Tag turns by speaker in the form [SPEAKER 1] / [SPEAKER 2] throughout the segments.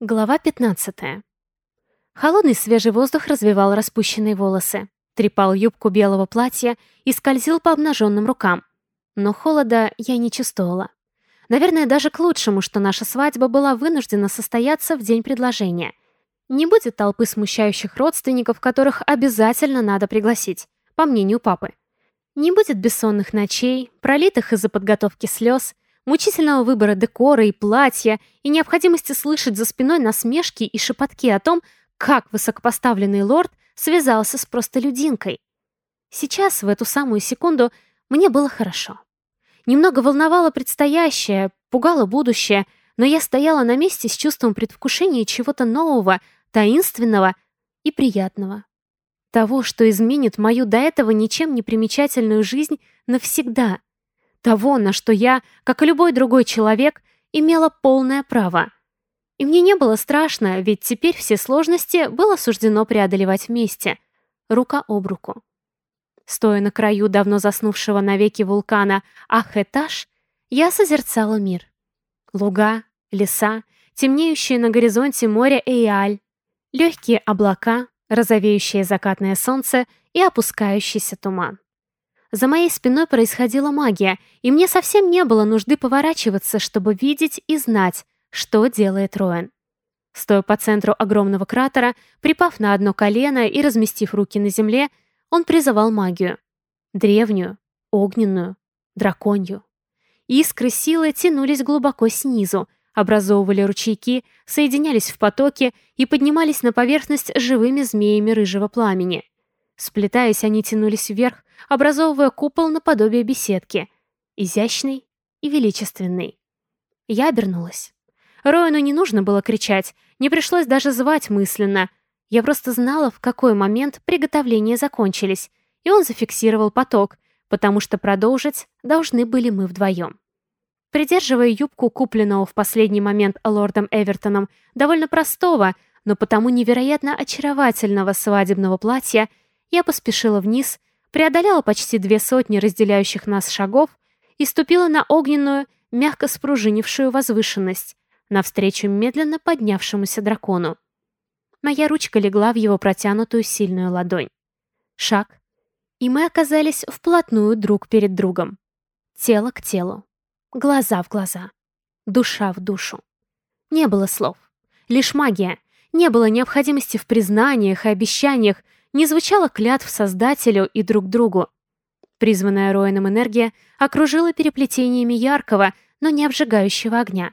[SPEAKER 1] Глава 15. Холодный свежий воздух развивал распущенные волосы, трепал юбку белого платья и скользил по обнаженным рукам. Но холода я не чувствовала. Наверное, даже к лучшему, что наша свадьба была вынуждена состояться в день предложения. Не будет толпы смущающих родственников, которых обязательно надо пригласить, по мнению папы. Не будет бессонных ночей, пролитых из-за подготовки слез, мучительного выбора декора и платья и необходимости слышать за спиной насмешки и шепотки о том, как высокопоставленный лорд связался с простолюдинкой. Сейчас, в эту самую секунду, мне было хорошо. Немного волновало предстоящее, пугало будущее, но я стояла на месте с чувством предвкушения чего-то нового, таинственного и приятного. Того, что изменит мою до этого ничем не примечательную жизнь навсегда того, на что я, как и любой другой человек, имела полное право. И мне не было страшно, ведь теперь все сложности было суждено преодолевать вместе, рука об руку. Стоя на краю давно заснувшего навеки вулкана Ахэташ, я созерцала мир. Луга, леса, темнеющие на горизонте море Эйаль, легкие облака, розовеющее закатное солнце и опускающийся туман. За моей спиной происходила магия, и мне совсем не было нужды поворачиваться, чтобы видеть и знать, что делает Роэн. Стоя по центру огромного кратера, припав на одно колено и разместив руки на земле, он призывал магию. Древнюю, огненную, драконью. Искры силы тянулись глубоко снизу, образовывали ручейки, соединялись в потоки и поднимались на поверхность живыми змеями рыжего пламени. Сплетаясь, они тянулись вверх, образовывая купол наподобие беседки, изящный и величественный. Я обернулась. Роину не нужно было кричать, не пришлось даже звать мысленно. Я просто знала, в какой момент приготовления закончились, и он зафиксировал поток, потому что продолжить должны были мы вдвоем. Придерживая юбку, купленного в последний момент лордом Эвертоном, довольно простого, но потому невероятно очаровательного свадебного платья, я поспешила вниз, преодолела почти две сотни разделяющих нас шагов и ступила на огненную, мягко спружинившую возвышенность, навстречу медленно поднявшемуся дракону. Моя ручка легла в его протянутую сильную ладонь. Шаг, и мы оказались вплотную друг перед другом. Тело к телу, глаза в глаза, душа в душу. Не было слов, лишь магия. Не было необходимости в признаниях и обещаниях, не звучало клятв Создателю и друг другу. Призванная Роином энергия окружила переплетениями яркого, но не обжигающего огня.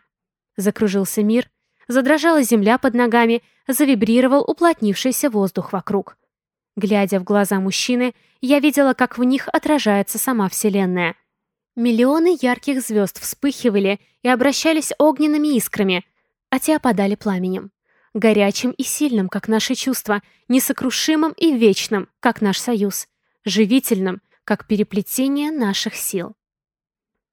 [SPEAKER 1] Закружился мир, задрожала земля под ногами, завибрировал уплотнившийся воздух вокруг. Глядя в глаза мужчины, я видела, как в них отражается сама Вселенная. Миллионы ярких звезд вспыхивали и обращались огненными искрами, а те опадали пламенем горячим и сильным, как наши чувства, несокрушимым и вечным, как наш союз, живительным, как переплетение наших сил.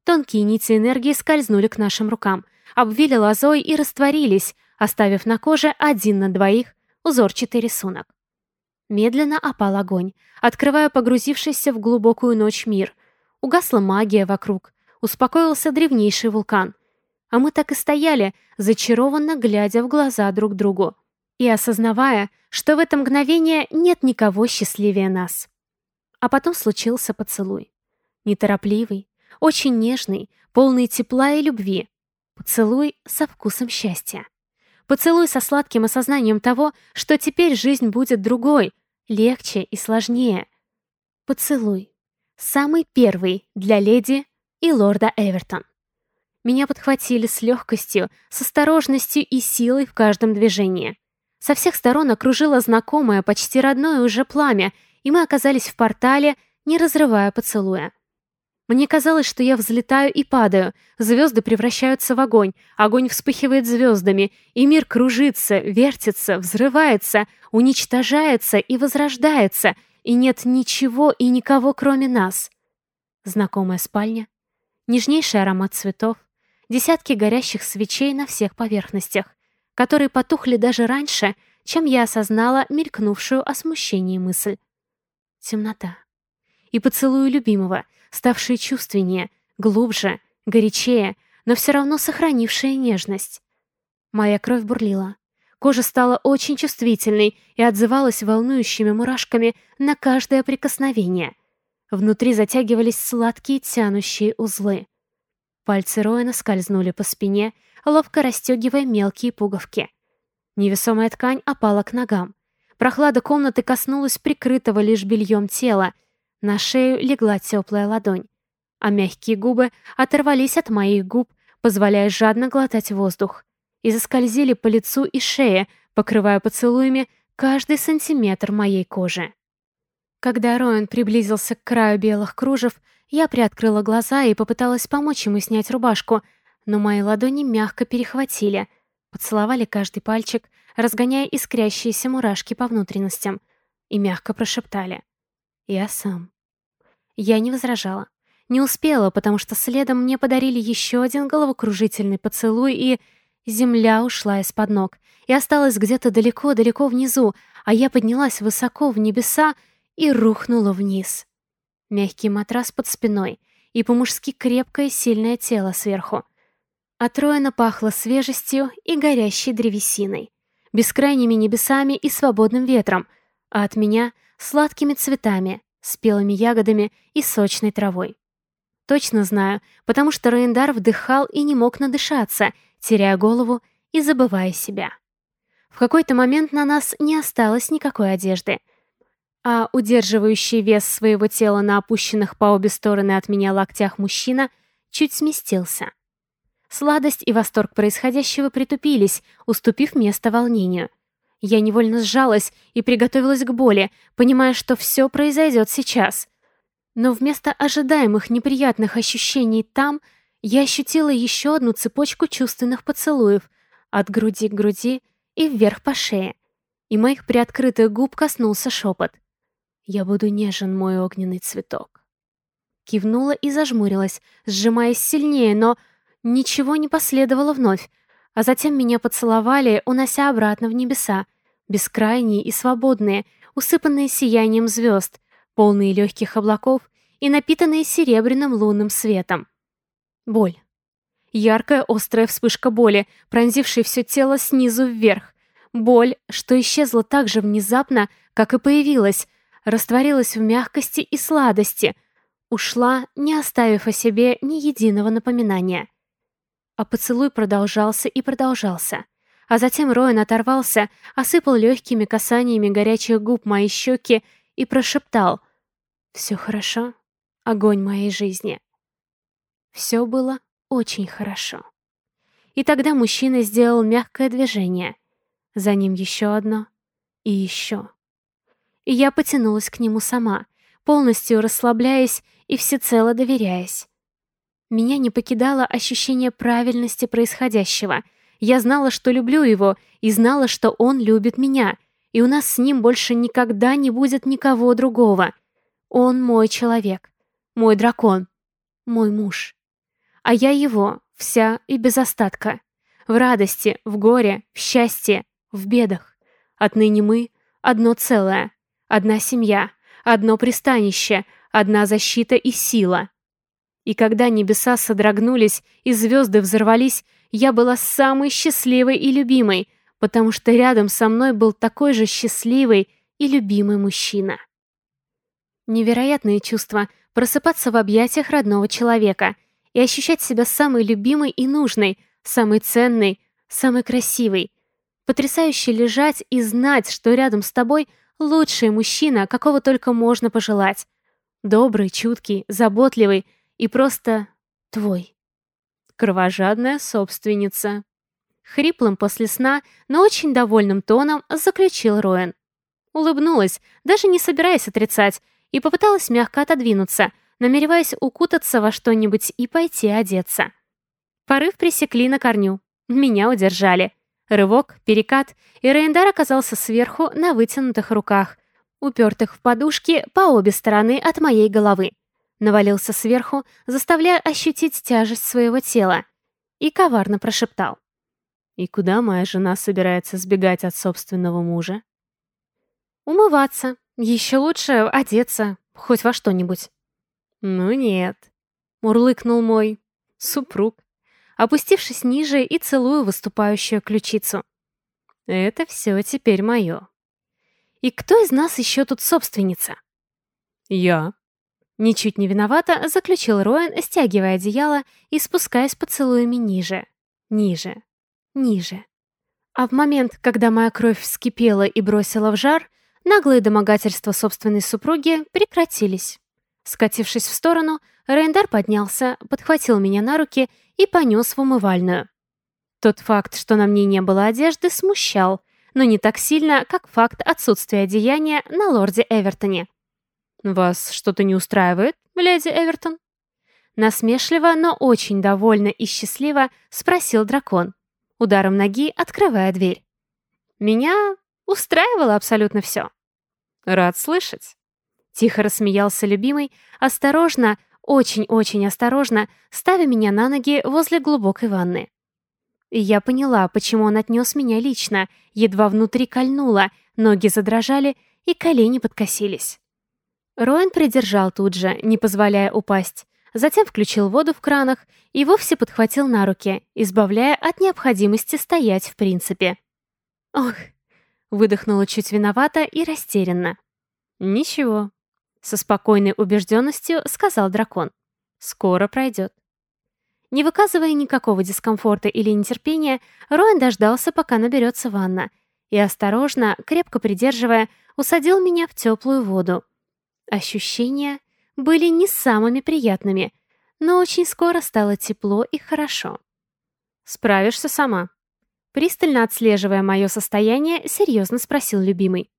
[SPEAKER 1] Тонкие нити энергии скользнули к нашим рукам, обвили лозой и растворились, оставив на коже один на двоих узорчатый рисунок. Медленно опал огонь, открывая погрузившийся в глубокую ночь мир. Угасла магия вокруг, успокоился древнейший вулкан, а мы так и стояли, зачарованно глядя в глаза друг другу и осознавая, что в это мгновение нет никого счастливее нас. А потом случился поцелуй. Неторопливый, очень нежный, полный тепла и любви. Поцелуй со вкусом счастья. Поцелуй со сладким осознанием того, что теперь жизнь будет другой, легче и сложнее. Поцелуй. Самый первый для леди и лорда Эвертон. Меня подхватили с легкостью, с осторожностью и силой в каждом движении. Со всех сторон окружило знакомое, почти родное уже пламя, и мы оказались в портале, не разрывая поцелуя. Мне казалось, что я взлетаю и падаю, звезды превращаются в огонь, огонь вспыхивает звездами, и мир кружится, вертится, взрывается, уничтожается и возрождается, и нет ничего и никого, кроме нас. Знакомая спальня, нежнейший аромат цветов, десятки горящих свечей на всех поверхностях, которые потухли даже раньше, чем я осознала мелькнувшую о смущении мысль. Темнота. И поцелую любимого, ставшие чувственнее, глубже, горячее, но все равно сохранившие нежность. Моя кровь бурлила. Кожа стала очень чувствительной и отзывалась волнующими мурашками на каждое прикосновение. Внутри затягивались сладкие тянущие узлы. Пальцы Роэна скользнули по спине, ловко расстегивая мелкие пуговки. Невесомая ткань опала к ногам. Прохлада комнаты коснулась прикрытого лишь бельем тела. На шею легла теплая ладонь. А мягкие губы оторвались от моих губ, позволяя жадно глотать воздух и заскользили по лицу и шее, покрывая поцелуями каждый сантиметр моей кожи. Когда Роэн приблизился к краю белых кружев, я приоткрыла глаза и попыталась помочь ему снять рубашку, но мои ладони мягко перехватили, поцеловали каждый пальчик, разгоняя искрящиеся мурашки по внутренностям, и мягко прошептали «Я сам». Я не возражала. Не успела, потому что следом мне подарили еще один головокружительный поцелуй и... Земля ушла из-под ног и осталась где-то далеко-далеко внизу, а я поднялась высоко в небеса и рухнула вниз. Мягкий матрас под спиной и по-мужски крепкое сильное тело сверху. От Роэна пахло свежестью и горящей древесиной, бескрайними небесами и свободным ветром, а от меня — сладкими цветами, спелыми ягодами и сочной травой. Точно знаю, потому что Рейндар вдыхал и не мог надышаться — теряя голову и забывая себя. В какой-то момент на нас не осталось никакой одежды, а удерживающий вес своего тела на опущенных по обе стороны от меня локтях мужчина чуть сместился. Сладость и восторг происходящего притупились, уступив место волнению. Я невольно сжалась и приготовилась к боли, понимая, что все произойдет сейчас. Но вместо ожидаемых неприятных ощущений там — я ощутила еще одну цепочку чувственных поцелуев от груди к груди и вверх по шее, и моих приоткрытых губ коснулся шепот. «Я буду нежен, мой огненный цветок». Кивнула и зажмурилась, сжимаясь сильнее, но ничего не последовало вновь, а затем меня поцеловали, унося обратно в небеса, бескрайние и свободные, усыпанные сиянием звезд, полные легких облаков и напитанные серебряным лунным светом. Боль. Яркая острая вспышка боли, пронзившая все тело снизу вверх. Боль, что исчезла так же внезапно, как и появилась, растворилась в мягкости и сладости, ушла, не оставив о себе ни единого напоминания. А поцелуй продолжался и продолжался. А затем Роэн оторвался, осыпал легкими касаниями горячих губ мои щеки и прошептал «Все хорошо, огонь моей жизни». Все было очень хорошо. И тогда мужчина сделал мягкое движение. За ним еще одно и еще. И я потянулась к нему сама, полностью расслабляясь и всецело доверяясь. Меня не покидало ощущение правильности происходящего. Я знала, что люблю его, и знала, что он любит меня, и у нас с ним больше никогда не будет никого другого. Он мой человек, мой дракон, мой муж а я его, вся и без остатка. В радости, в горе, в счастье, в бедах. Отныне мы — одно целое, одна семья, одно пристанище, одна защита и сила. И когда небеса содрогнулись и звезды взорвались, я была самой счастливой и любимой, потому что рядом со мной был такой же счастливый и любимый мужчина. Невероятные чувства — просыпаться в объятиях родного человека — и ощущать себя самой любимой и нужной, самой ценной, самой красивой. Потрясающе лежать и знать, что рядом с тобой лучший мужчина, какого только можно пожелать. Добрый, чуткий, заботливый и просто твой. Кровожадная собственница. Хриплым после сна, но очень довольным тоном заключил Роэн. Улыбнулась, даже не собираясь отрицать, и попыталась мягко отодвинуться, намереваясь укутаться во что-нибудь и пойти одеться. Порыв пресекли на корню. Меня удержали. Рывок, перекат, и Рейндар оказался сверху на вытянутых руках, упертых в подушки по обе стороны от моей головы. Навалился сверху, заставляя ощутить тяжесть своего тела, и коварно прошептал. «И куда моя жена собирается сбегать от собственного мужа?» «Умываться. Еще лучше одеться. Хоть во что-нибудь». «Ну нет», — мурлыкнул мой супруг, опустившись ниже и целую выступающую ключицу. Это все теперь мое. И кто из нас еще тут собственница? Я. Ничуть не виновата, заключил Роэн, стягивая одеяло и спускаясь поцелуями ниже, ниже, ниже. А в момент, когда моя кровь вскипела и бросила в жар, наглые домогательства собственной супруги прекратились. Скатившись в сторону, Рейндар поднялся, подхватил меня на руки и понес в умывальную. Тот факт, что на мне не было одежды, смущал, но не так сильно, как факт отсутствия одеяния на лорде Эвертоне. «Вас что-то не устраивает, леди Эвертон?» Насмешливо, но очень довольно и счастливо спросил дракон, ударом ноги открывая дверь. Меня устраивало абсолютно все. «Рад слышать». Тихо рассмеялся любимый, осторожно, очень-очень осторожно, ставя меня на ноги возле глубокой ванны. Я поняла, почему он отнес меня лично, едва внутри кольнуло, ноги задрожали и колени подкосились. Роэн придержал тут же, не позволяя упасть, затем включил воду в кранах и вовсе подхватил на руки, избавляя от необходимости стоять в принципе. «Ох!» — выдохнула чуть виновато и растерянно. «Ничего», — со спокойной убежденностью сказал дракон. «Скоро пройдет». Не выказывая никакого дискомфорта или нетерпения, Роэн дождался, пока наберется ванна, и осторожно, крепко придерживая, усадил меня в теплую воду. Ощущения были не самыми приятными, но очень скоро стало тепло и хорошо. «Справишься сама?» Пристально отслеживая мое состояние, серьезно спросил любимый.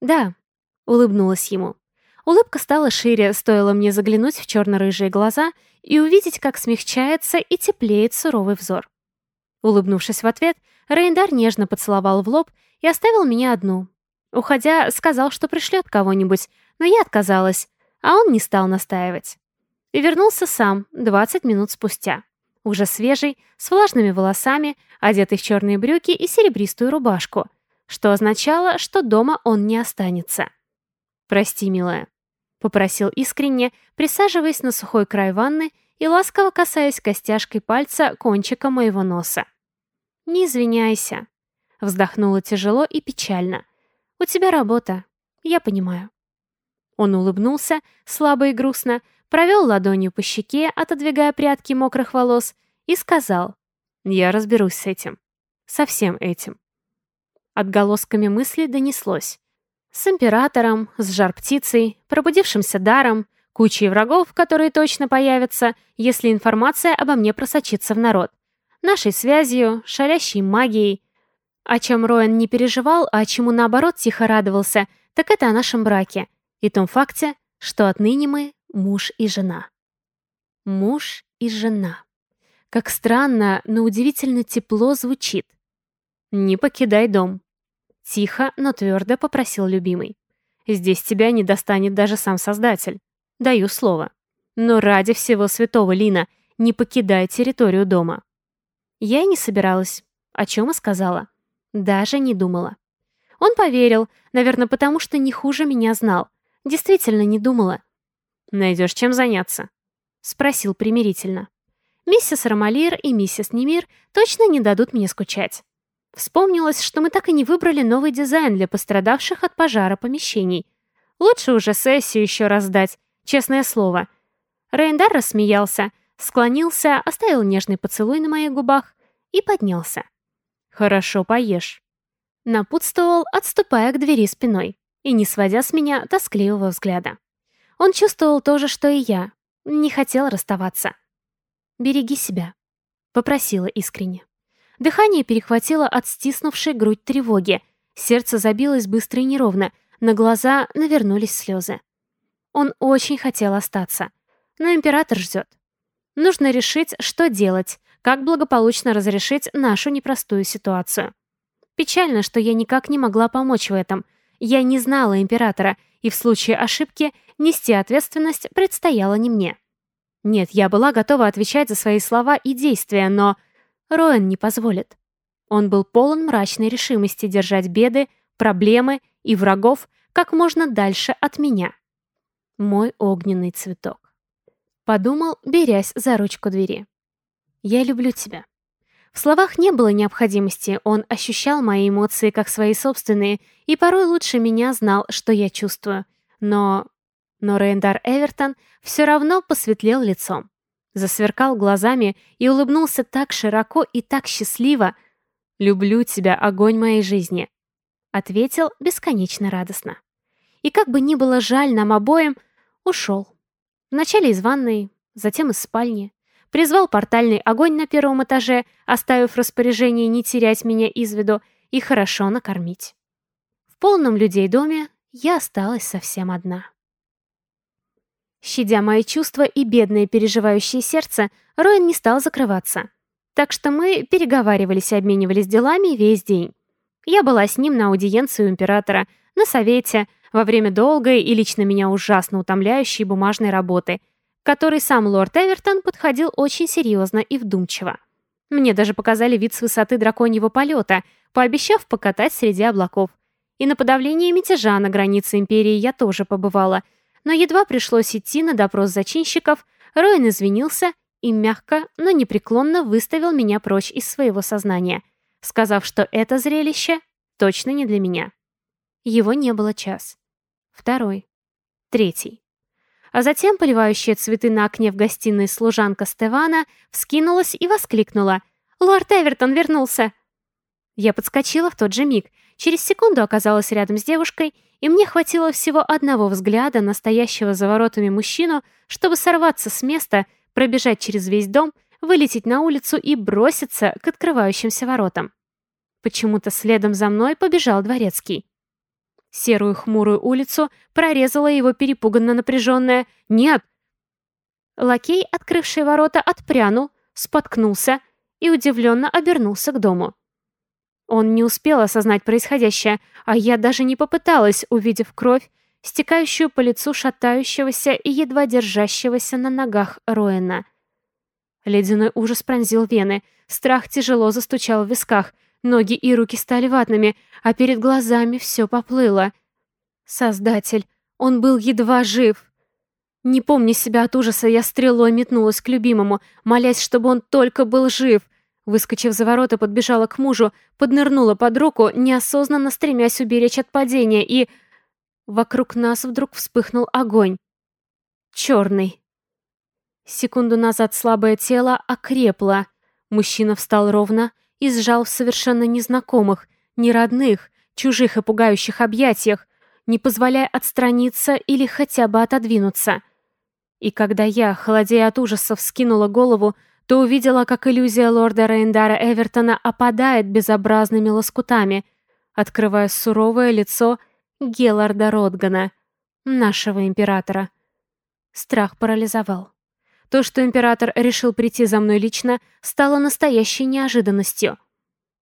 [SPEAKER 1] «Да», — улыбнулась ему. Улыбка стала шире, стоило мне заглянуть в черно-рыжие глаза и увидеть, как смягчается и теплеет суровый взор. Улыбнувшись в ответ, Рейндар нежно поцеловал в лоб и оставил меня одну. Уходя, сказал, что пришлет кого-нибудь, но я отказалась, а он не стал настаивать. И вернулся сам 20 минут спустя. Уже свежий, с влажными волосами, одетый в черные брюки и серебристую рубашку, что означало, что дома он не останется. «Прости, милая», Попросил искренне, присаживаясь на сухой край ванны и ласково касаясь костяшкой пальца кончика моего носа. «Не извиняйся», — вздохнула тяжело и печально. «У тебя работа, я понимаю». Он улыбнулся, слабо и грустно, провел ладонью по щеке, отодвигая прядки мокрых волос, и сказал, «Я разберусь с этим, со всем этим». Отголосками мысли донеслось. С императором, с жар-птицей, пробудившимся даром, кучей врагов, которые точно появятся, если информация обо мне просочится в народ, нашей связью, шалящей магией. О чем Роэн не переживал, а чему наоборот тихо радовался, так это о нашем браке и том факте, что отныне мы муж и жена. Муж и жена. Как странно, но удивительно тепло звучит. «Не покидай дом», Тихо, но твердо попросил любимый. «Здесь тебя не достанет даже сам Создатель. Даю слово. Но ради всего святого, Лина, не покидай территорию дома». Я и не собиралась. О чем и сказала. Даже не думала. Он поверил, наверное, потому что не хуже меня знал. Действительно не думала. «Найдешь чем заняться?» Спросил примирительно. Миссис Ромалир и миссис Немир точно не дадут мне скучать. Вспомнилось, что мы так и не выбрали новый дизайн для пострадавших от пожара помещений. Лучше уже сессию еще раз дать, честное слово. Рейндар рассмеялся, склонился, оставил нежный поцелуй на моих губах и поднялся. «Хорошо, поешь». Напутствовал, отступая к двери спиной и не сводя с меня тоскливого взгляда. Он чувствовал то же, что и я, не хотел расставаться. «Береги себя», — попросила искренне. Дыхание перехватило от стиснувшей грудь тревоги. Сердце забилось быстро и неровно. На глаза навернулись слезы. Он очень хотел остаться. Но император ждет. Нужно решить, что делать, как благополучно разрешить нашу непростую ситуацию. Печально, что я никак не могла помочь в этом. Я не знала императора, и в случае ошибки нести ответственность предстояло не мне. Нет, я была готова отвечать за свои слова и действия, но Роэн не позволит. Он был полон мрачной решимости держать беды, проблемы и врагов как можно дальше от меня. Мой огненный цветок. Подумал, берясь за ручку двери. «Я люблю тебя». В словах не было необходимости, он ощущал мои эмоции как свои собственные и порой лучше меня знал, что я чувствую. Но... Но Рейндар Эвертон все равно посветлел лицом. Засверкал глазами и улыбнулся так широко и так счастливо. «Люблю тебя, огонь моей жизни», — ответил бесконечно радостно. И как бы ни было жаль нам обоим, ушел. Вначале из ванной, затем из спальни призвал портальный огонь на первом этаже, оставив распоряжение не терять меня из виду и хорошо накормить. В полном людей доме я осталась совсем одна. Щадя мои чувства и бедное переживающее сердце, Роин не стал закрываться. Так что мы переговаривались и обменивались делами весь день. Я была с ним на аудиенции у императора, на совете, во время долгой и лично меня ужасно утомляющей бумажной работы — который сам лорд Эвертон подходил очень серьезно и вдумчиво. Мне даже показали вид с высоты драконьего полета, пообещав покатать среди облаков. И на подавление мятежа на границе империи я тоже побывала. Но едва пришлось идти на допрос зачинщиков, Роин извинился и мягко, но непреклонно выставил меня прочь из своего сознания, сказав, что это зрелище точно не для меня. Его не было час. Второй. Третий. А затем поливающая цветы на окне в гостиной служанка Стевана вскинулась и воскликнула. «Лорд Эвертон вернулся!» Я подскочила в тот же миг. Через секунду оказалась рядом с девушкой, и мне хватило всего одного взгляда настоящего за воротами мужчину, чтобы сорваться с места, пробежать через весь дом, вылететь на улицу и броситься к открывающимся воротам. Почему-то следом за мной побежал дворецкий. Серую хмурую улицу прорезала его перепуганно напряженная «Нет!». Лакей, открывший ворота, отпрянул, споткнулся и удивленно обернулся к дому. Он не успел осознать происходящее, а я даже не попыталась, увидев кровь, стекающую по лицу шатающегося и едва держащегося на ногах Роэна. Ледяной ужас пронзил вены, страх тяжело застучал в висках, Ноги и руки стали ватными, а перед глазами все поплыло. Создатель, он был едва жив. Не помня себя от ужаса, я стрелой метнулась к любимому, молясь, чтобы он только был жив. Выскочив за ворота, подбежала к мужу, поднырнула под руку, неосознанно стремясь уберечь от падения, и... Вокруг нас вдруг вспыхнул огонь. Черный. Секунду назад слабое тело окрепло. Мужчина встал ровно, и сжал в совершенно незнакомых, неродных, чужих и пугающих объятиях, не позволяя отстраниться или хотя бы отодвинуться. И когда я, холодея от ужаса, вскинула голову, то увидела, как иллюзия лорда Рейндара Эвертона опадает безобразными лоскутами, открывая суровое лицо Геларда Ротгана, нашего императора. Страх парализовал. То, что император решил прийти за мной лично, стало настоящей неожиданностью.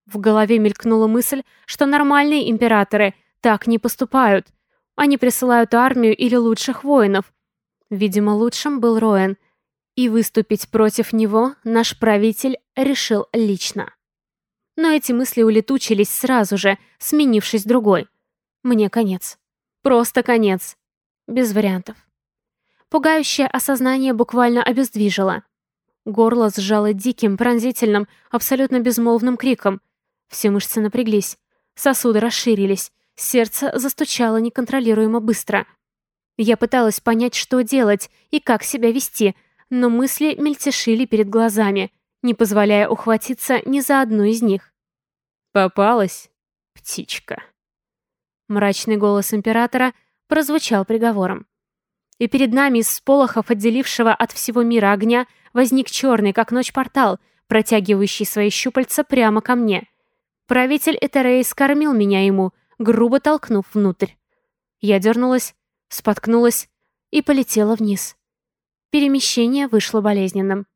[SPEAKER 1] В голове мелькнула мысль, что нормальные императоры так не поступают. Они присылают армию или лучших воинов. Видимо, лучшим был Роэн. И выступить против него наш правитель решил лично. Но эти мысли улетучились сразу же, сменившись другой. Мне конец. Просто конец. Без вариантов. Пугающее осознание буквально обездвижило. Горло сжало диким, пронзительным, абсолютно безмолвным криком. Все мышцы напряглись, сосуды расширились, сердце застучало неконтролируемо быстро. Я пыталась понять, что делать и как себя вести, но мысли мельтешили перед глазами, не позволяя ухватиться ни за одну из них. «Попалась, птичка». Мрачный голос императора прозвучал приговором и перед нами из сполохов, отделившего от всего мира огня, возник черный, как ночь, портал, протягивающий свои щупальца прямо ко мне. Правитель Этерей скормил меня ему, грубо толкнув внутрь. Я дернулась, споткнулась и полетела вниз. Перемещение вышло болезненным.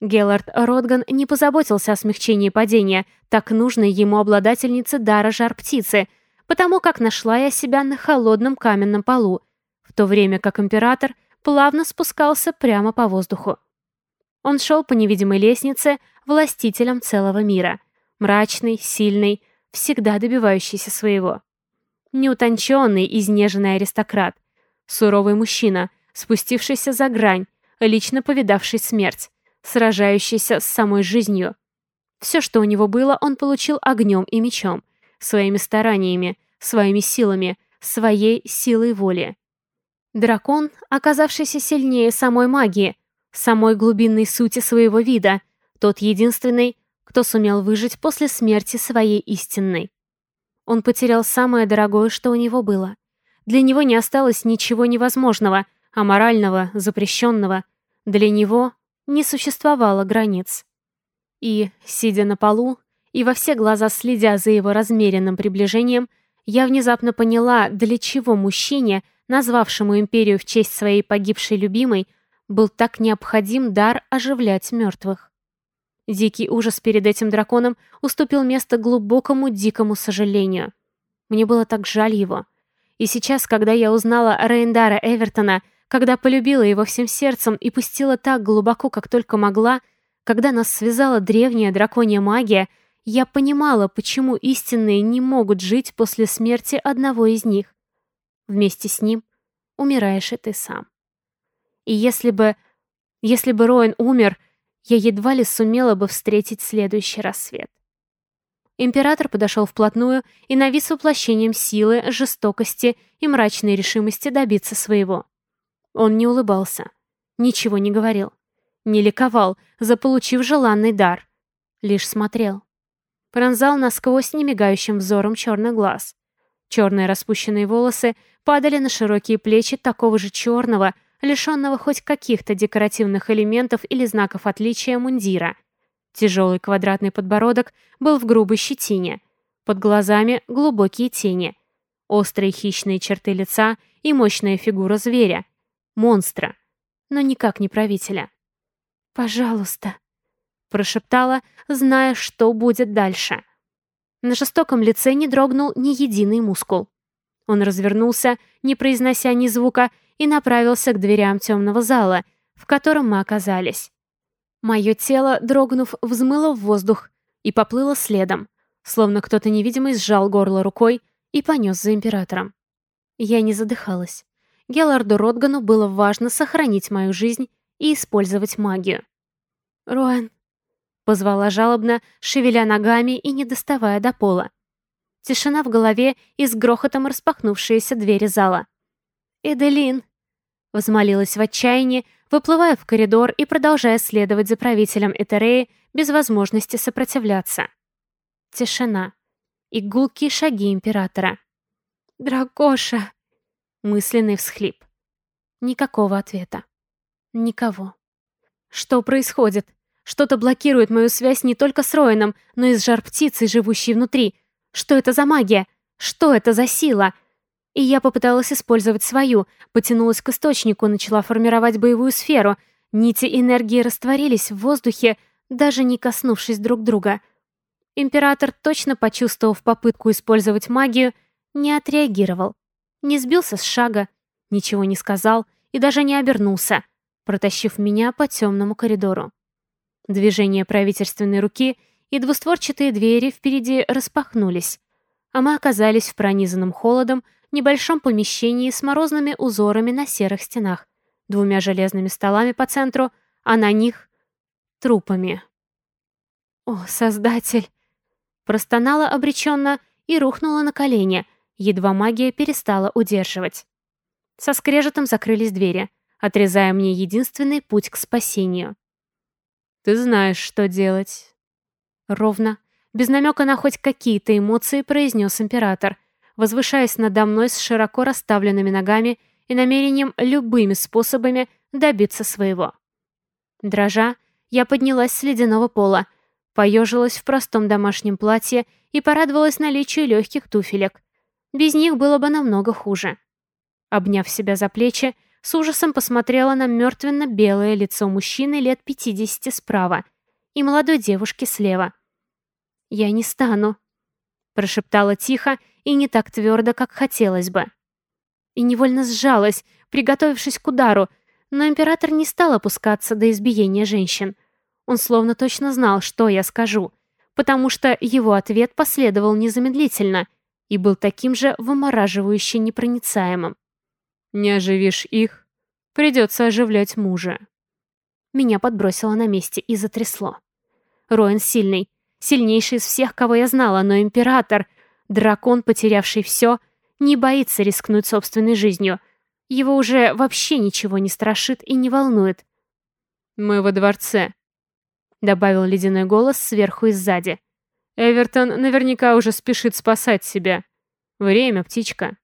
[SPEAKER 1] Геллард Ротган не позаботился о смягчении падения, так нужной ему обладательнице дара жар-птицы, потому как нашла я себя на холодном каменном полу — в то время как император плавно спускался прямо по воздуху. Он шел по невидимой лестнице властителем целого мира. Мрачный, сильный, всегда добивающийся своего. Неутонченный, изнеженный аристократ. Суровый мужчина, спустившийся за грань, лично повидавший смерть, сражающийся с самой жизнью. Все, что у него было, он получил огнем и мечом, своими стараниями, своими силами, своей силой воли. Дракон, оказавшийся сильнее самой магии, самой глубинной сути своего вида, тот единственный, кто сумел выжить после смерти своей истинной. Он потерял самое дорогое, что у него было. Для него не осталось ничего невозможного, аморального, запрещенного. Для него не существовало границ. И, сидя на полу, и во все глаза следя за его размеренным приближением, я внезапно поняла, для чего мужчине, назвавшему империю в честь своей погибшей любимой, был так необходим дар оживлять мертвых. Дикий ужас перед этим драконом уступил место глубокому дикому сожалению. Мне было так жаль его. И сейчас, когда я узнала Рейндара Эвертона, когда полюбила его всем сердцем и пустила так глубоко, как только могла, когда нас связала древняя драконья магия, я понимала, почему истинные не могут жить после смерти одного из них. Вместе с ним умираешь и ты сам. И если бы... Если бы Роэн умер, я едва ли сумела бы встретить следующий рассвет. Император подошел вплотную и навис воплощением силы, жестокости и мрачной решимости добиться своего. Он не улыбался, ничего не говорил, не ликовал, заполучив желанный дар. Лишь смотрел. Пронзал насквозь немигающим взором черный глаз. Черные распущенные волосы падали на широкие плечи такого же черного, лишенного хоть каких-то декоративных элементов или знаков отличия мундира. Тяжелый квадратный подбородок был в грубой щетине. Под глазами глубокие тени. Острые хищные черты лица и мощная фигура зверя. Монстра. Но никак не правителя. «Пожалуйста», — прошептала, зная, что будет дальше. На жестоком лице не дрогнул ни единый мускул. Он развернулся, не произнося ни звука, и направился к дверям темного зала, в котором мы оказались. Мое тело, дрогнув, взмыло в воздух и поплыло следом, словно кто-то невидимый сжал горло рукой и понес за императором. Я не задыхалась. Геларду Ротгану было важно сохранить мою жизнь и использовать магию. «Роэн», — позвала жалобно, шевеля ногами и не доставая до пола. Тишина в голове и с грохотом распахнувшиеся двери зала. «Эделин!» — взмолилась в отчаянии, выплывая в коридор и продолжая следовать за правителем Этереи без возможности сопротивляться. Тишина. И гулкие шаги императора. «Дракоша!» Мысленный всхлип. Никакого ответа. Никого. Что происходит? Что-то блокирует мою связь не только с Роином, но и с жар-птицей, живущей внутри. Что это за магия? Что это за сила? И я попыталась использовать свою, потянулась к источнику, начала формировать боевую сферу. Нити энергии растворились в воздухе, даже не коснувшись друг друга. Император, точно почувствовав попытку использовать магию, не отреагировал. Не сбился с шага, ничего не сказал и даже не обернулся, протащив меня по темному коридору. Движение правительственной руки и двустворчатые двери впереди распахнулись, а мы оказались в пронизанном холодом небольшом помещении с морозными узорами на серых стенах, двумя железными столами по центру, а на них — трупами. «О, Создатель!» Простонала обреченно и рухнула на колени, едва магия перестала удерживать. Со скрежетом закрылись двери, отрезая мне единственный путь к спасению. «Ты знаешь, что делать». Ровно, без намека на хоть какие-то эмоции, произнес император, возвышаясь надо мной с широко расставленными ногами и намерением любыми способами добиться своего. Дрожа, я поднялась с ледяного пола, поежилась в простом домашнем платье и порадовалась наличию легких туфелек. Без них было бы намного хуже. Обняв себя за плечи, с ужасом посмотрела на мертвенно-белое лицо мужчины лет 50 справа и молодой девушки слева. «Я не стану», — прошептала тихо и не так твердо, как хотелось бы. И невольно сжалась, приготовившись к удару, но император не стал опускаться до избиения женщин. Он словно точно знал, что я скажу, потому что его ответ последовал незамедлительно и был таким же вымораживающе непроницаемым. «Не оживишь их, придется оживлять мужа». Меня подбросило на месте и затрясло. Роэн сильный, Сильнейший из всех, кого я знала, но император, дракон, потерявший все, не боится рискнуть собственной жизнью. Его уже вообще ничего не страшит и не волнует.
[SPEAKER 2] «Мы во дворце», — добавил ледяной голос сверху и сзади. «Эвертон наверняка уже спешит спасать себя. Время, птичка.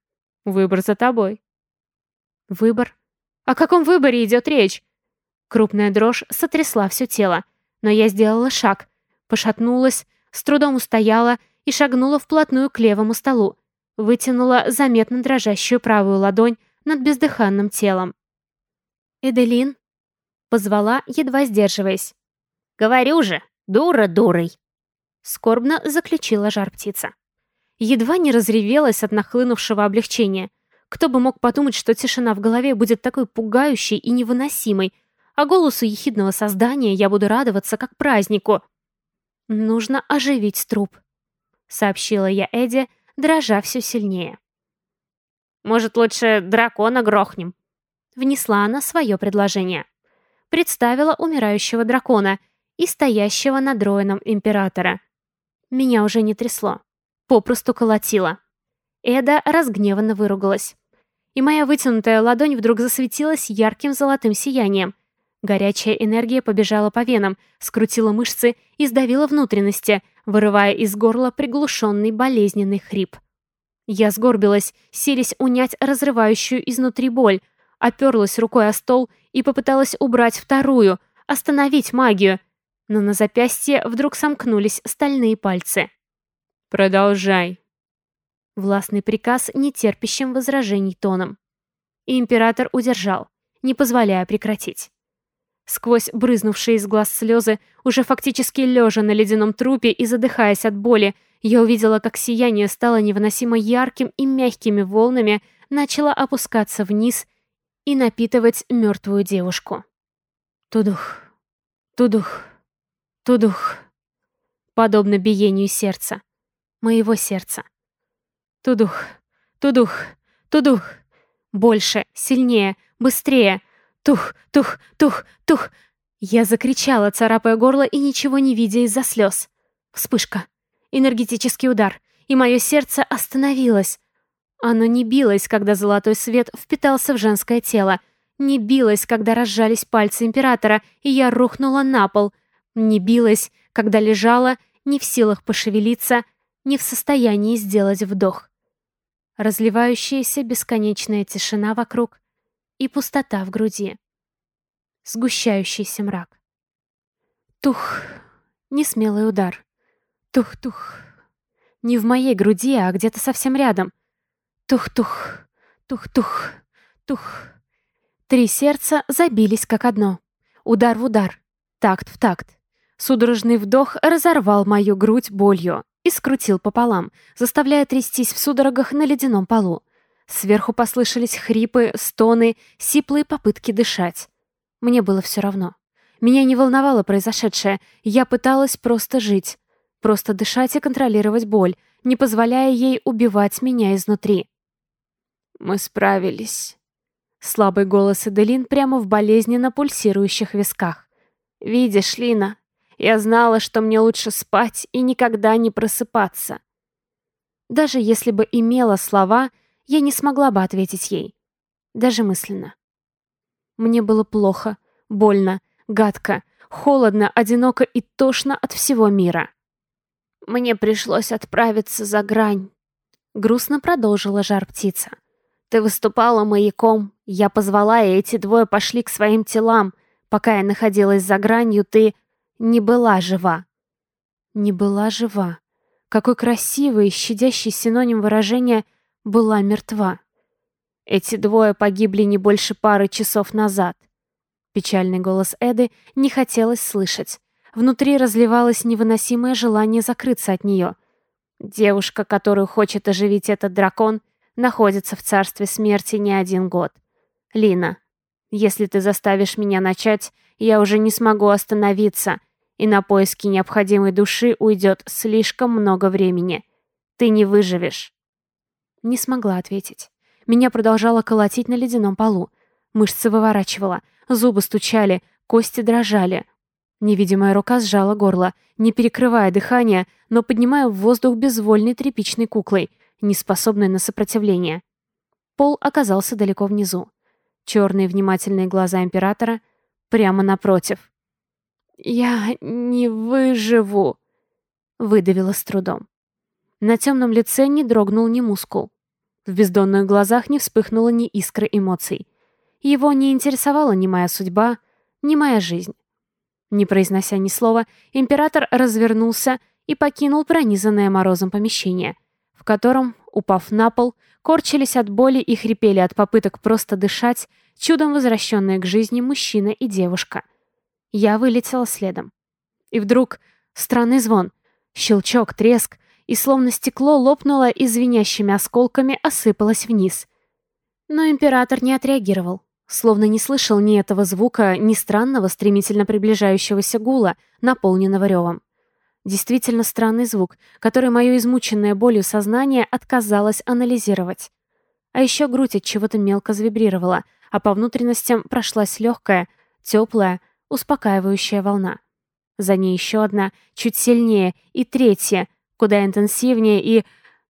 [SPEAKER 2] Выбор за тобой».
[SPEAKER 1] «Выбор? О каком выборе идет речь?» Крупная дрожь сотрясла все тело, но я сделала шаг, пошатнулась, с трудом устояла и шагнула вплотную к левому столу, вытянула заметно дрожащую правую ладонь над бездыханным телом. «Эделин?» — позвала, едва сдерживаясь.
[SPEAKER 3] «Говорю же, дура дурой!»
[SPEAKER 1] Скорбно заключила жар-птица. Едва не разревелась от нахлынувшего облегчения. Кто бы мог подумать, что тишина в голове будет такой пугающей и невыносимой, а голосу ехидного создания я буду радоваться как празднику. «Нужно оживить труп», — сообщила я Эдди, дрожа все сильнее.
[SPEAKER 3] «Может, лучше дракона грохнем?»
[SPEAKER 1] Внесла она свое предложение. Представила умирающего дракона и стоящего над Роином императора. Меня уже не трясло. Попросту колотило. Эда разгневанно выругалась. И моя вытянутая ладонь вдруг засветилась ярким золотым сиянием. Горячая энергия побежала по венам, скрутила мышцы и сдавила внутренности, вырывая из горла приглушенный болезненный хрип. Я сгорбилась, селись унять разрывающую изнутри боль, оперлась рукой о стол и попыталась убрать вторую, остановить магию, но на запястье вдруг сомкнулись стальные пальцы.
[SPEAKER 2] «Продолжай»,
[SPEAKER 1] Властный приказ, нетерпящим возражений тоном. И император удержал, не позволяя прекратить. Сквозь брызнувшие из глаз слезы, уже фактически лежа на ледяном трупе и задыхаясь от боли, я увидела, как сияние стало невыносимо ярким и мягкими волнами начало опускаться вниз и напитывать мертвую девушку. Тудух, тудух, тудух. Подобно биению сердца. Моего сердца. Тудух, тудух, тудух. Больше, сильнее, быстрее. Тух, тух, тух, тух. Я закричала, царапая горло и ничего не видя из-за слез. Вспышка. Энергетический удар. И мое сердце остановилось. Оно не билось, когда золотой свет впитался в женское тело. Не билось, когда разжались пальцы императора, и я рухнула на пол. Не билось, когда лежала, не в силах пошевелиться, не в состоянии сделать вдох разливающаяся бесконечная тишина вокруг и пустота в груди. Сгущающийся мрак. Тух, несмелый удар. Тух-тух. Не в моей груди, а где-то совсем рядом. Тух-тух, тух-тух, тух. Три сердца забились как одно. Удар в удар, такт в такт. Судорожный вдох разорвал мою грудь болью и скрутил пополам, заставляя трястись в судорогах на ледяном полу. Сверху послышались хрипы, стоны, сиплые попытки дышать. Мне было все равно. Меня не волновало произошедшее, я пыталась просто жить. Просто дышать и контролировать боль, не позволяя ей убивать меня изнутри.
[SPEAKER 2] «Мы справились», —
[SPEAKER 1] слабый голос Эделин прямо в болезненно пульсирующих висках.
[SPEAKER 2] «Видишь, Лина, я знала, что мне лучше спать и никогда не просыпаться.
[SPEAKER 1] Даже если бы имела слова, я не смогла бы ответить ей. Даже мысленно. Мне было плохо, больно, гадко, холодно, одиноко и тошно от всего мира.
[SPEAKER 3] Мне пришлось отправиться за грань.
[SPEAKER 1] Грустно продолжила жар-птица.
[SPEAKER 3] Ты выступала маяком, я позвала, и эти двое пошли к своим телам. Пока я находилась за гранью, ты не была жива.
[SPEAKER 1] Не была жива. Какой красивый и щадящий синоним выражения «была мертва».
[SPEAKER 3] Эти двое погибли не больше пары часов назад.
[SPEAKER 1] Печальный голос Эды не хотелось слышать. Внутри разливалось невыносимое желание закрыться от нее.
[SPEAKER 3] Девушка, которую хочет оживить этот дракон, находится в царстве смерти не один год. Лина, если ты заставишь меня начать, я уже не смогу остановиться — и на поиски необходимой души уйдет слишком много времени. Ты не выживешь».
[SPEAKER 1] Не смогла ответить. Меня продолжало колотить на ледяном полу. Мышцы выворачивала, зубы стучали, кости дрожали. Невидимая рука сжала горло, не перекрывая дыхание, но поднимая в воздух безвольной тряпичной куклой, не способной на сопротивление. Пол оказался далеко внизу. Черные внимательные глаза императора прямо напротив. «Я не выживу», — выдавила с трудом. На темном лице не дрогнул ни мускул. В бездонных глазах не вспыхнуло ни искры эмоций. Его не интересовала ни моя судьба, ни моя жизнь. Не произнося ни слова, император развернулся и покинул пронизанное морозом помещение, в котором, упав на пол, корчились от боли и хрипели от попыток просто дышать чудом возвращенные к жизни мужчина и девушка. Я вылетела следом. И вдруг странный звон, щелчок, треск, и словно стекло лопнуло и звенящими осколками осыпалось вниз. Но император не отреагировал, словно не слышал ни этого звука, ни странного стремительно приближающегося гула, наполненного ревом. Действительно странный звук, который мое измученное болью сознание отказалось анализировать. А еще грудь от чего-то мелко завибрировала, а по внутренностям прошлась легкая, теплая, успокаивающая волна. За ней еще одна, чуть сильнее, и третья — куда интенсивнее и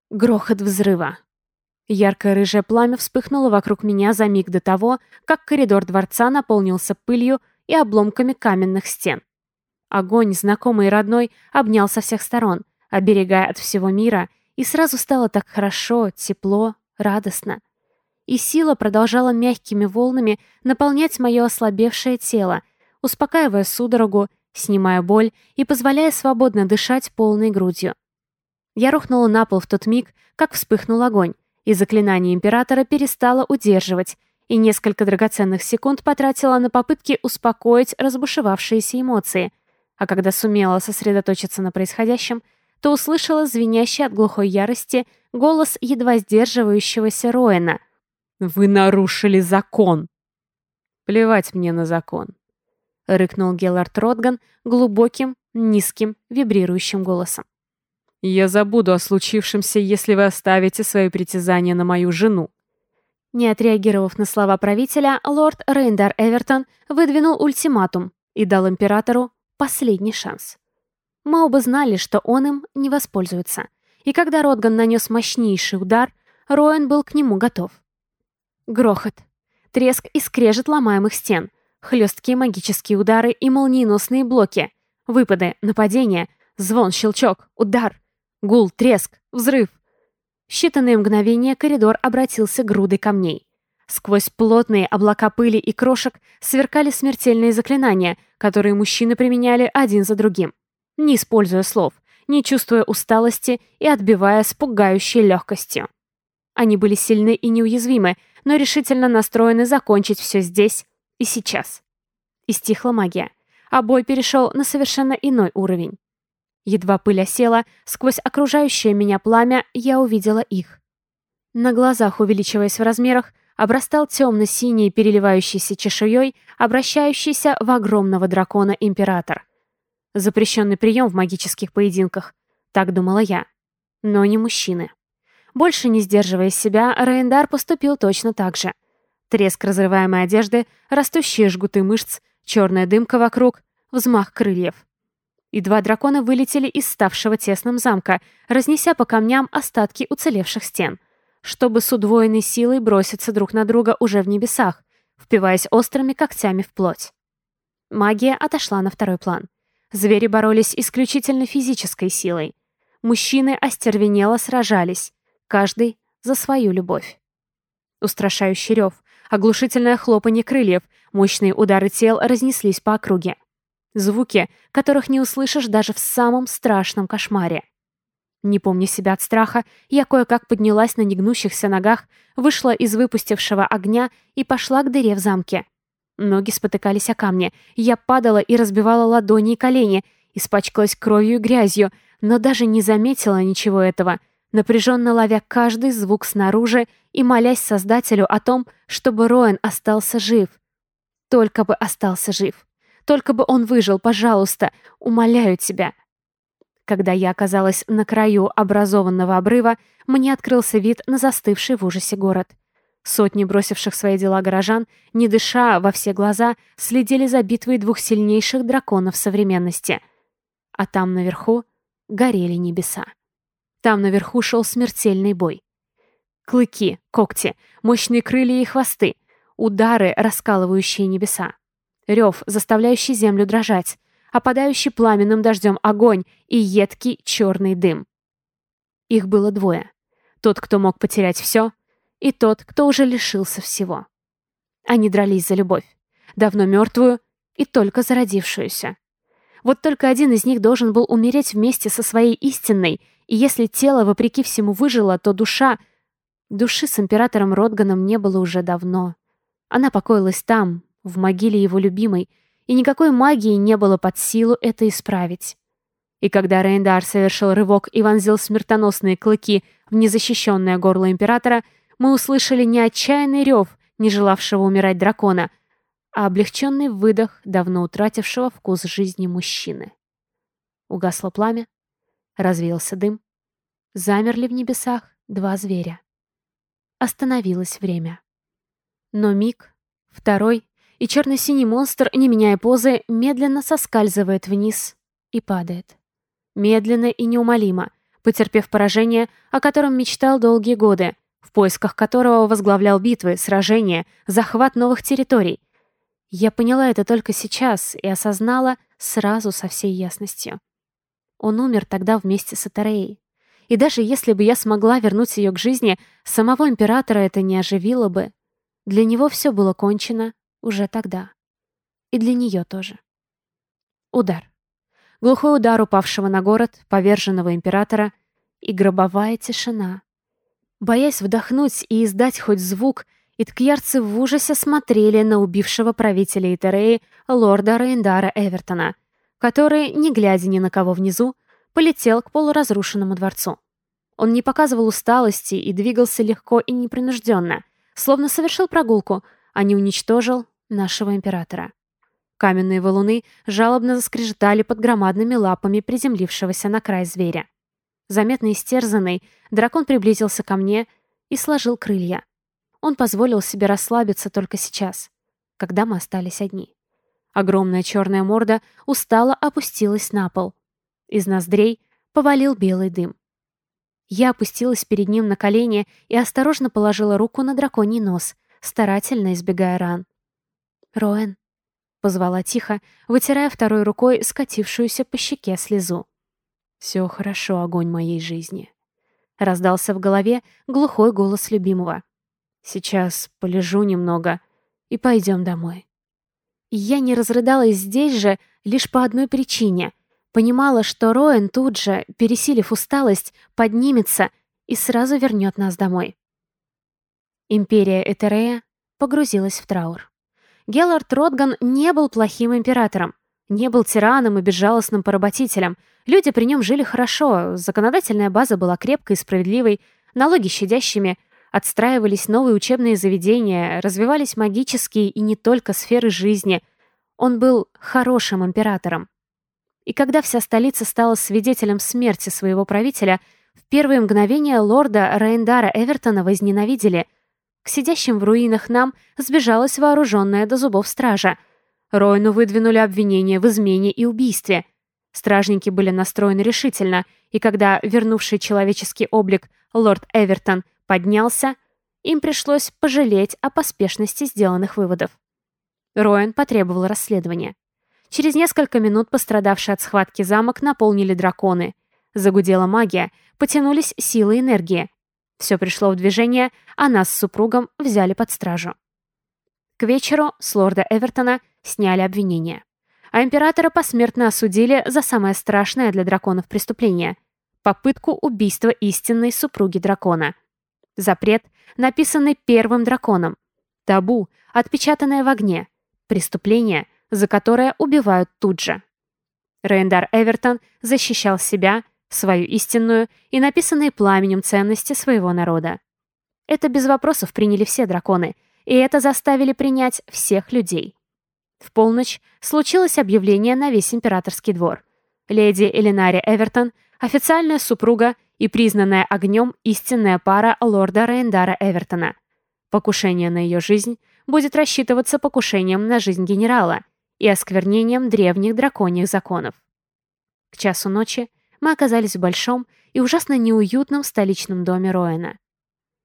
[SPEAKER 1] грохот взрыва. Яркое рыжее пламя вспыхнуло вокруг меня за миг до того, как коридор дворца наполнился пылью и обломками каменных стен. Огонь, знакомый и родной, обнял со всех сторон, оберегая от всего мира, и сразу стало так хорошо, тепло, радостно. И сила продолжала мягкими волнами наполнять мое ослабевшее тело, успокаивая судорогу, снимая боль и позволяя свободно дышать полной грудью. Я рухнула на пол в тот миг, как вспыхнул огонь, и заклинание Императора перестало удерживать, и несколько драгоценных секунд потратила на попытки успокоить разбушевавшиеся эмоции, а когда сумела сосредоточиться на происходящем, то услышала звенящий от глухой ярости голос едва сдерживающегося Роэна.
[SPEAKER 2] «Вы нарушили закон!» «Плевать мне на закон», — рыкнул Геллард Ротган глубоким, низким, вибрирующим голосом. Я забуду о случившемся, если вы оставите свои притязания на мою жену».
[SPEAKER 1] Не отреагировав на слова правителя, лорд Рейндар Эвертон выдвинул ультиматум и дал императору последний шанс. Мы оба знали, что он им не воспользуется. И когда Ротган нанес мощнейший удар, Роэн был к нему готов. Грохот. Треск и скрежет ломаемых стен. Хлесткие магические удары и молниеносные блоки. Выпады, нападения, звон, щелчок, удар. Гул, треск, взрыв. В считанные мгновения коридор обратился грудой камней. Сквозь плотные облака пыли и крошек сверкали смертельные заклинания, которые мужчины применяли один за другим, не используя слов, не чувствуя усталости и отбивая с пугающей легкостью. Они были сильны и неуязвимы, но решительно настроены закончить все здесь и сейчас. И стихла магия, а бой перешел на совершенно иной уровень. Едва пыль осела, сквозь окружающее меня пламя я увидела их. На глазах, увеличиваясь в размерах, обрастал темно-синий, переливающийся чешуей, обращающийся в огромного дракона император. Запрещенный прием в магических поединках, так думала я. Но не мужчины. Больше не сдерживая себя, Рейндар поступил точно так же. Треск разрываемой одежды, растущие жгуты мышц, черная дымка вокруг, взмах крыльев — и два дракона вылетели из ставшего тесным замка, разнеся по камням остатки уцелевших стен, чтобы с удвоенной силой броситься друг на друга уже в небесах, впиваясь острыми когтями в плоть. Магия отошла на второй план. Звери боролись исключительно физической силой. Мужчины остервенело сражались, каждый за свою любовь. Устрашающий рев, оглушительное хлопанье крыльев, мощные удары тел разнеслись по округе. Звуки, которых не услышишь даже в самом страшном кошмаре. Не помня себя от страха, я кое-как поднялась на негнущихся ногах, вышла из выпустившего огня и пошла к дыре в замке. Ноги спотыкались о камни, я падала и разбивала ладони и колени, испачкалась кровью и грязью, но даже не заметила ничего этого, напряженно ловя каждый звук снаружи и молясь Создателю о том, чтобы Роэн остался жив. Только бы остался жив. Только бы он выжил, пожалуйста, умоляю тебя. Когда я оказалась на краю образованного обрыва, мне открылся вид на застывший в ужасе город. Сотни бросивших свои дела горожан, не дыша во все глаза, следили за битвой двух сильнейших драконов современности. А там наверху горели небеса. Там наверху шел смертельный бой. Клыки, когти, мощные крылья и хвосты, удары, раскалывающие небеса. Рев, заставляющий землю дрожать, опадающий пламенным дождем огонь и едкий черный дым. Их было двое. Тот, кто мог потерять все, и тот, кто уже лишился всего. Они дрались за любовь, давно мертвую и только зародившуюся. Вот только один из них должен был умереть вместе со своей истинной, и если тело, вопреки всему, выжило, то душа... Души с императором Ротганом не было уже давно. Она покоилась там, в могиле его любимой, и никакой магии не было под силу это исправить. И когда Рейндар совершил рывок и вонзил смертоносные клыки в незащищенное горло императора, мы услышали не отчаянный рев, не желавшего умирать дракона, а облегченный выдох давно утратившего вкус жизни мужчины. Угасло пламя, развеялся дым, замерли в небесах два зверя. Остановилось время. Но миг, второй, и черно-синий монстр, не меняя позы, медленно соскальзывает вниз и падает. Медленно и неумолимо, потерпев поражение, о котором мечтал долгие годы, в поисках которого возглавлял битвы, сражения, захват новых территорий, я поняла это только сейчас и осознала сразу со всей ясностью. Он умер тогда вместе с Атареей. И даже если бы я смогла вернуть ее к жизни, самого императора это не оживило бы. Для него все было кончено уже тогда. И для нее тоже. Удар. Глухой удар упавшего на город, поверженного императора, и гробовая тишина. Боясь вдохнуть и издать хоть звук, Иткьярцы в ужасе смотрели на убившего правителя Итереи лорда Рейндара Эвертона, который, не глядя ни на кого внизу, полетел к полуразрушенному дворцу. Он не показывал усталости и двигался легко и непринужденно, словно совершил прогулку, а не уничтожил нашего императора. Каменные валуны жалобно заскрежетали под громадными лапами приземлившегося на край зверя. Заметно истерзанный, дракон приблизился ко мне и сложил крылья. Он позволил себе расслабиться только сейчас, когда мы остались одни. Огромная черная морда устало опустилась на пол. Из ноздрей повалил белый дым. Я опустилась перед ним на колени и осторожно положила руку на драконий нос, старательно избегая ран. «Роэн», — позвала тихо, вытирая второй рукой скатившуюся по щеке слезу. «Все хорошо, огонь моей жизни», — раздался в голове глухой голос любимого. Сейчас полежу немного и пойдем домой. Я не разрыдалась здесь же лишь по одной причине. Понимала, что Роэн тут же, пересилив усталость, поднимется и сразу вернет нас домой. Империя Этерея погрузилась в траур. Геллард Ротган не был плохим императором, не был тираном и безжалостным поработителем. Люди при нем жили хорошо, законодательная база была крепкой и справедливой, налоги щадящими – Отстраивались новые учебные заведения, развивались магические и не только сферы жизни. Он был хорошим императором. И когда вся столица стала свидетелем смерти своего правителя, в первые мгновения лорда Рейндара Эвертона возненавидели. К сидящим в руинах нам сбежалась вооруженная до зубов стража. Ройну выдвинули обвинения в измене и убийстве. Стражники были настроены решительно, и когда вернувший человеческий облик лорд Эвертон поднялся, им пришлось пожалеть о поспешности сделанных выводов. Роэн потребовал расследования. Через несколько минут пострадавший от схватки замок наполнили драконы. Загудела магия, потянулись силы и энергии. Все пришло в движение, а нас с супругом взяли под стражу. К вечеру с лорда Эвертона сняли обвинения. А императора посмертно осудили за самое страшное для драконов преступление — попытку убийства истинной супруги дракона — Запрет, написанный первым драконом. Табу, отпечатанное в огне. Преступление, за которое убивают тут же. Рейндар Эвертон защищал себя, свою истинную и написанные пламенем ценности своего народа. Это без вопросов приняли все драконы, и это заставили принять всех людей. В полночь случилось объявление на весь императорский двор. Леди Элинари Эвертон, официальная супруга и признанная огнем истинная пара лорда Рейндара Эвертона. Покушение на ее жизнь будет рассчитываться покушением на жизнь генерала и осквернением древних драконьих законов. К часу ночи мы оказались в большом и ужасно неуютном столичном доме Роэна.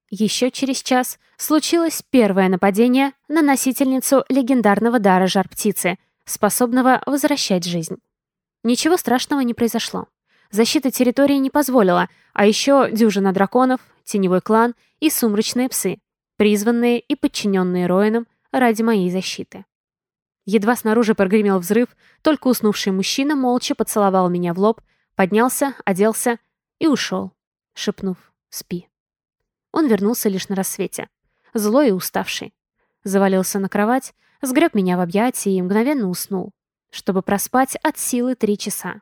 [SPEAKER 1] Еще через час случилось первое нападение на носительницу легендарного дара жар-птицы, способного возвращать жизнь. Ничего страшного не произошло. Защита территории не позволила, а еще дюжина драконов, теневой клан и сумрачные псы, призванные и подчиненные Роином ради моей защиты. Едва снаружи прогремел взрыв, только уснувший мужчина молча поцеловал меня в лоб, поднялся, оделся и ушел, шепнув «Спи». Он вернулся лишь на рассвете, злой и уставший. Завалился на кровать, сгреб меня в объятия и мгновенно уснул, чтобы проспать от силы три часа.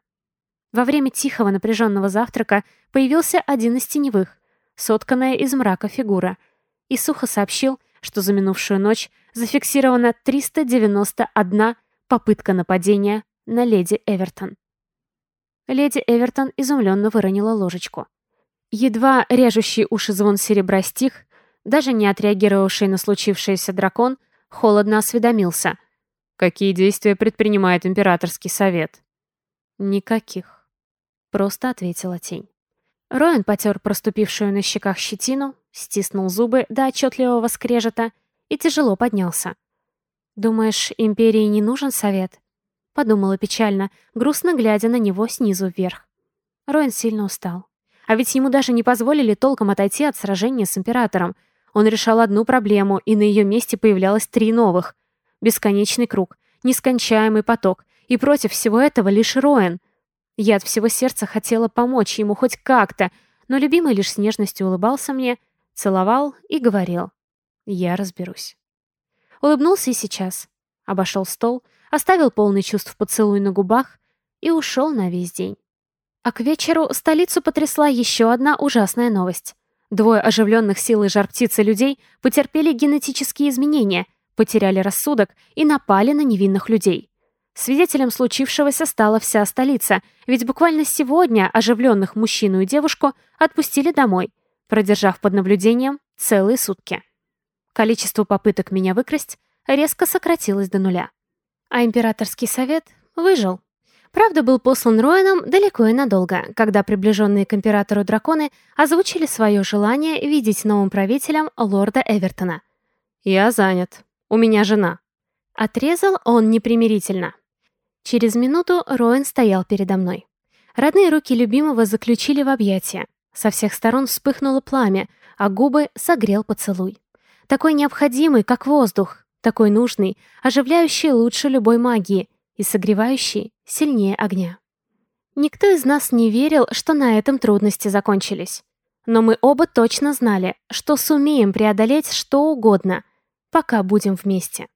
[SPEAKER 1] Во время тихого напряженного завтрака появился один из теневых, сотканная из мрака фигура, и сухо сообщил, что за минувшую ночь зафиксирована 391 попытка нападения на леди Эвертон. Леди Эвертон изумленно выронила ложечку. Едва режущий уши звон серебра стих, даже не отреагировавший на случившееся дракон, холодно осведомился. Какие действия предпринимает императорский совет? Никаких. Просто ответила тень. Роэн потер проступившую на щеках щетину, стиснул зубы до отчетливого скрежета и тяжело поднялся. «Думаешь, империи не нужен совет?» Подумала печально, грустно глядя на него снизу вверх. Роэн сильно устал. А ведь ему даже не позволили толком отойти от сражения с императором. Он решал одну проблему, и на ее месте появлялось три новых. Бесконечный круг, нескончаемый поток, и против всего этого лишь Роэн. Я от всего сердца хотела помочь ему хоть как-то, но любимый лишь с нежностью улыбался мне, целовал и говорил. «Я разберусь». Улыбнулся и сейчас. Обошел стол, оставил полный чувств поцелуй на губах и ушел на весь день. А к вечеру столицу потрясла еще одна ужасная новость. Двое оживленных силой жар-птицы людей потерпели генетические изменения, потеряли рассудок и напали на невинных людей. Свидетелем случившегося стала вся столица, ведь буквально сегодня оживленных мужчину и девушку отпустили домой, продержав под наблюдением целые сутки. Количество попыток меня выкрасть резко сократилось до нуля. А императорский совет выжил. Правда, был послан Роином далеко и надолго, когда приближенные к императору драконы озвучили свое желание видеть новым правителем лорда Эвертона. «Я занят. У меня жена». Отрезал он непримирительно. Через минуту Роин стоял передо мной. Родные руки любимого заключили в объятия. Со всех сторон вспыхнуло пламя, а губы согрел поцелуй. Такой необходимый, как воздух, такой нужный, оживляющий лучше любой магии и согревающий сильнее огня. Никто из нас не верил, что на этом трудности закончились. Но мы оба точно знали, что сумеем преодолеть что угодно, пока будем вместе.